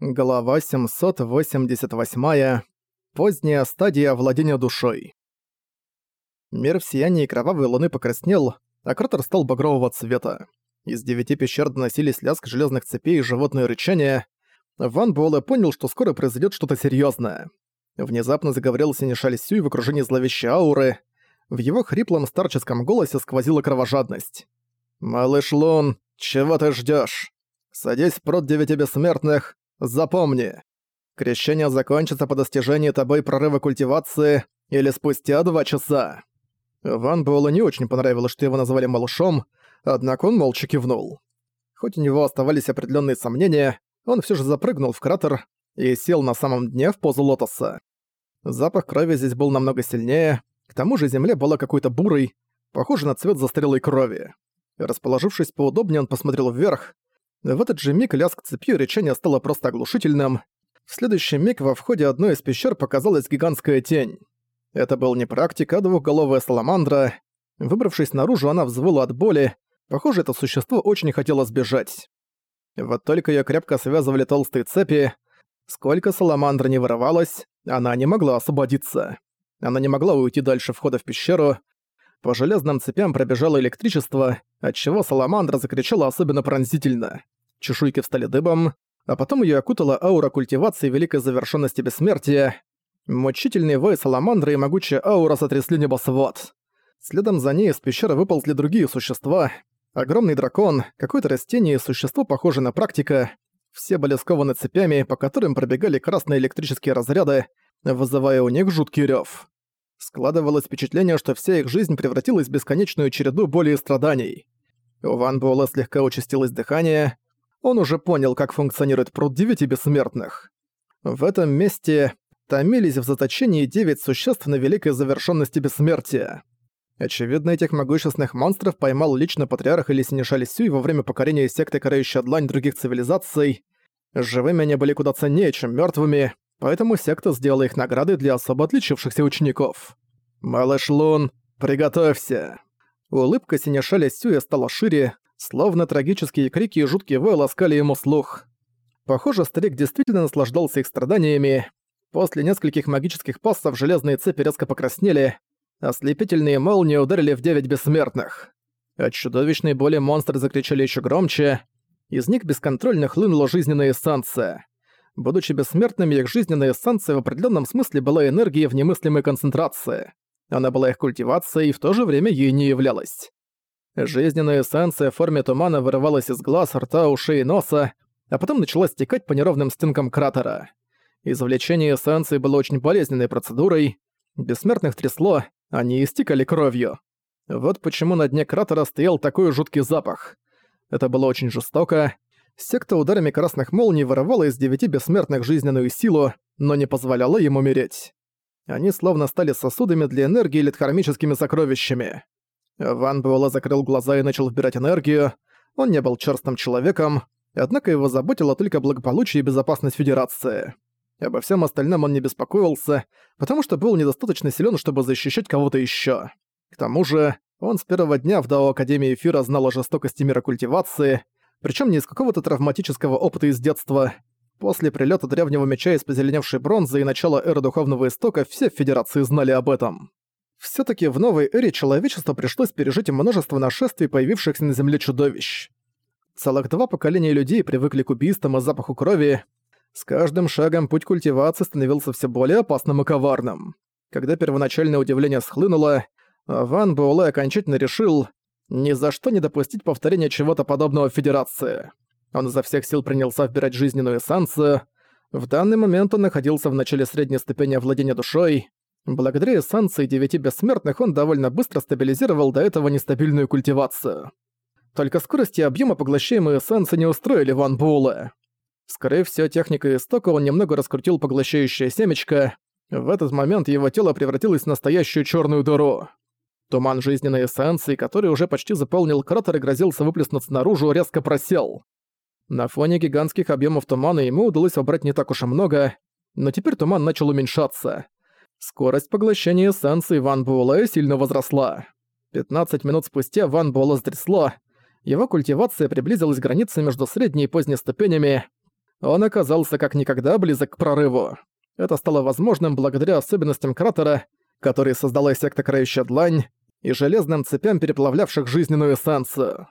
Глава 788. Поздняя стадия владения душой. Мир в сиянии кровавой луны покраснел, а кратер стал багрового цвета. Из девяти пещер доносились лязг железных цепей и животное рычание. Ван Буэлэ понял, что скоро произойдет что-то серьезное. Внезапно заговорил Синишаль Сюй в окружении зловещей ауры. В его хриплом старческом голосе сквозила кровожадность. «Малыш Лун, чего ты ждешь? Садись в пруд девяти бессмертных, Запомни, крещение закончится по достижении тобой прорыва культивации или спустя два часа». Ван Буэллу не очень понравилось, что его назвали малышом, однако он молча кивнул. Хоть у него оставались определенные сомнения, он все же запрыгнул в кратер и сел на самом дне в позу лотоса. Запах крови здесь был намного сильнее, к тому же земля была какой-то бурой, похожей на цвет застарелой крови. Расположившись поудобнее, он посмотрел вверх, в этот же миг лязг цепи речения стало просто оглушительным. В следующий миг во входе одной из пещер показалась гигантская тень. Это был не практик, а двухголовая саламандра. Выбравшись наружу, она взвыла от боли. Похоже, это существо очень хотело сбежать. Вот только её крепко связывали толстые цепи. Сколько саламандра не вырывалась, она не могла освободиться. Она не могла уйти дальше входа в пещеру. По железным цепям пробежало электричество, отчего Саламандра закричала особенно пронзительно. Чешуйки встали дыбом, а потом её окутала аура культивации великой завершенности бессмертия. Мучительный вой Саламандры и могучая аура сотрясли небосвод. Следом за ней из пещеры выползли другие существа. Огромный дракон, какое-то растение и существо, похожее на практика. Все были скованы цепями, по которым пробегали красные электрические разряды, вызывая у них жуткий рёв. Складывалось впечатление, что вся их жизнь превратилась в бесконечную череду боли и страданий. У Ван Буэлла слегка участилось дыхание. Он уже понял, как функционирует пруд девяти бессмертных. В этом месте томились в заточении девять существ на великой завершенности бессмертия. Очевидно, этих могущественных монстров поймал лично патриарх или Синишаль Сюй во время покорения секты Карающая Длань других цивилизаций. Живыми они были куда ценнее, чем мертвыми, поэтому секта сделала их наградой для особо отличившихся учеников. «Малыш Лун, приготовься!» Улыбка синешаля Сюя стала шире, словно трагические крики и жуткие вой ласкали ему слух. Похоже, старик действительно наслаждался их страданиями. После нескольких магических пассов железные цепи резко покраснели, ослепительные молнии ударили в девять бессмертных. От чудовищной боли монстры закричали еще громче, из них бесконтрольно хлынула жизненная эссенция. Будучи бессмертными, их жизненная эссенция в определенном смысле была энергией в немыслимой концентрации. Она была их культивацией и в то же время ей не являлась. Жизненная эссенция в форме тумана вырывалась из глаз, рта, ушей и носа, а потом начала стекать по неровным стенкам кратера. Извлечение эссенции было очень болезненной процедурой. Бессмертных трясло, они истекали кровью. Вот почему на дне кратера стоял такой жуткий запах. Это было очень жестоко, Секта ударами красных молний вырывала из девяти бессмертных жизненную силу, но не позволяла им умереть. Они словно стали сосудами для энергии или дхармическими сокровищами. Ван Буэлла закрыл глаза и начал вбирать энергию. Он не был черстым человеком, однако его заботило только благополучие и безопасность Федерации. Обо всем остальном он не беспокоился, потому что был недостаточно силен, чтобы защищать кого-то еще. К тому же, он с первого дня в Дао Академии Эфира знал о жестокости мира культивации, причем не из какого-то травматического опыта из детства. После прилета древнего меча из позеленевшей бронзы и начала эры Духовного Истока все в Федерации знали об этом. Все таки в новой эре человечеству пришлось пережить множество нашествий, появившихся на Земле чудовищ. Целых два поколения людей привыкли к убийствам и запаху крови. С каждым шагом путь культивации становился все более опасным и коварным. Когда первоначальное удивление схлынуло, Ван Буэлэ окончательно решил, ни за что не допустить повторения чего-то подобного в Федерации. Он изо всех сил принялся вбирать жизненную эссенцию. В данный момент он находился в начале средней ступени владения душой. Благодаря эссенции девяти бессмертных он довольно быстро стабилизировал до этого нестабильную культивацию. Только скорость и объема поглощаемой эссенции не устроили Ван Буэлла. Скорее всего, техника истока он немного раскрутил поглощающее семечко. В этот момент его тело превратилось в настоящую черную дыру. Туман жизненной эссенции, который уже почти заполнил кратер и грозился выплеснуться наружу, резко просел. На фоне гигантских объемов тумана ему удалось убрать не так уж и много, но теперь туман начал уменьшаться. Скорость поглощения эссенции Ван Буэлэ сильно возросла. 15 минут спустя Ван Буэлэ стрясло, его культивация приблизилась к границе между средней и поздней ступенями. он оказался как никогда близок к прорыву. Это стало возможным благодаря особенностям кратера, который создала секта Крающая Длань, и железным цепям, переплавлявших жизненную эссенцию.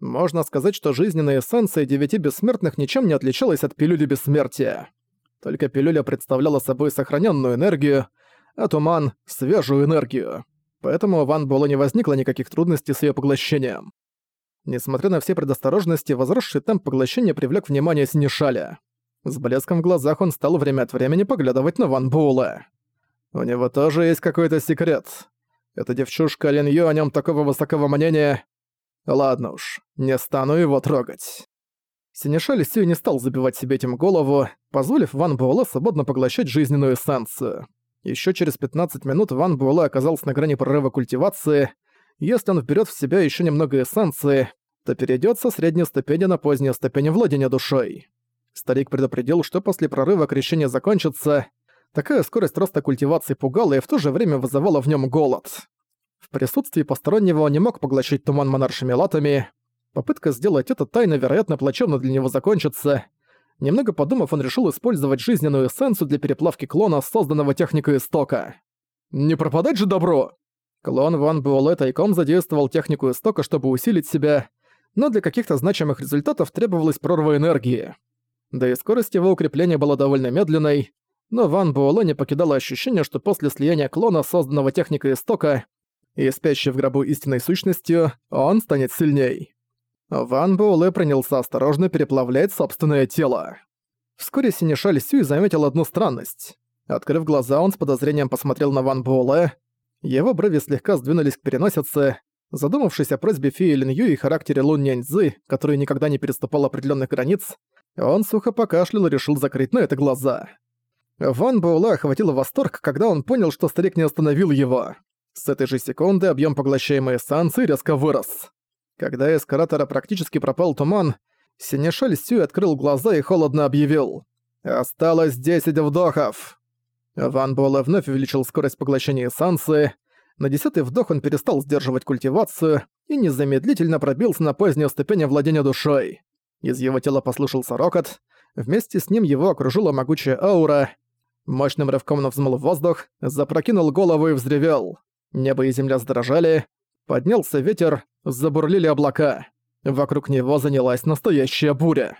Можно сказать, что жизненная эссенция девяти бессмертных ничем не отличалась от пилюли бессмертия. Только пилюля представляла собой сохраненную энергию, а туман — свежую энергию. Поэтому у Ван Буэлэ не возникло никаких трудностей с ее поглощением. Несмотря на все предосторожности, возросший темп поглощения привлек внимание Синишаля. С блеском в глазах он стал время от времени поглядывать на Ван Буэлэ. У него тоже есть какой-то секрет. Эта девчушка Лин Ю о нем такого высокого мнения. Ладно уж, не стану его трогать. Синишаль Сью не стал забивать себе этим голову, позволив Ван Буэлэ свободно поглощать жизненную эссенцию. Еще через 15 минут Ван Буэлэ оказался на грани прорыва культивации. Если он вберет в себя еще немного эссенции, то перейдет со средней ступени на позднюю ступень владения душой. Старик предупредил, что после прорыва крещение закончится. Такая скорость роста культивации пугала и в то же время вызывала в нем голод. В присутствии постороннего он не мог поглощать туман монаршими латами. Попытка сделать это тайно, вероятно, плачевно для него закончится. Немного подумав, он решил использовать жизненную эссенцию для переплавки клона, созданного техникой истока. «Не пропадать же добро!» Клон Ван Буэлэ тайком задействовал технику истока, чтобы усилить себя, но для каких-то значимых результатов требовалась прорва энергии. Да и скорость его укрепления была довольно медленной, но Ван Буэлэ не покидало ощущение, что после слияния клона, созданного техникой истока, и спящей в гробу истинной сущностью, он станет сильней. Ван Буэлэ принялся осторожно переплавлять собственное тело. Вскоре Синишаль Сюй заметил одну странность. Открыв глаза, он с подозрением посмотрел на Ван Буэлэ. Его брови слегка сдвинулись к переносице. Задумавшись о просьбе Феи Лин Ю и характере Лун Няньцзы, который никогда не переступал определенных границ, он сухо покашлял и решил закрыть на это глаза. Ван Буэлэ охватил восторг, когда он понял, что старик не остановил его. С этой же секунды объем поглощаемой эссенции резко вырос. Когда из кратера практически пропал туман, Синешаль Сюй открыл глаза и холодно объявил. «Осталось 10 вдохов!» Ван Буэлэ вновь увеличил скорость поглощения эссенции. На десятый вдох он перестал сдерживать культивацию и незамедлительно пробился на позднюю ступень владения душой. Из его тела послышался рокот. Вместе с ним его окружила могучая аура. Мощным рывком он взмыл в воздух, запрокинул голову и взревел. Небо и земля задрожали. Поднялся ветер, забурлили облака. Вокруг него занялась настоящая буря.